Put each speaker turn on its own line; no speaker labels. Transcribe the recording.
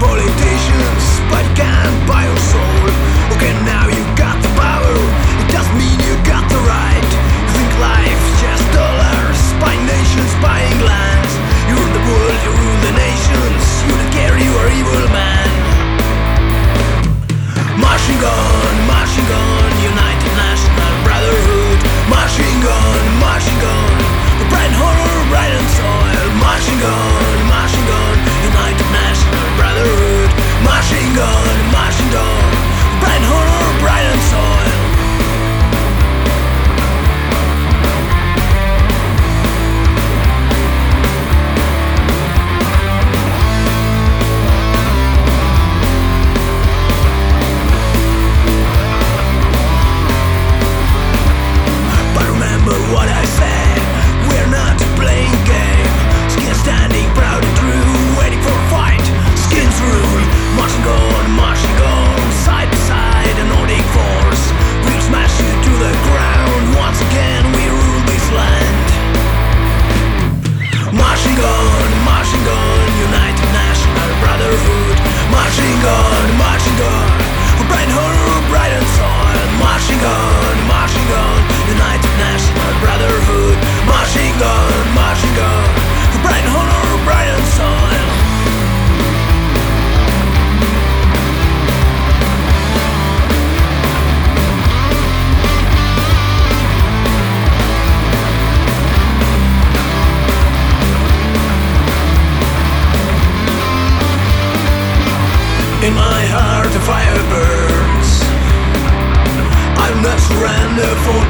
politicians In my heart a fire burns. I'm not surrender for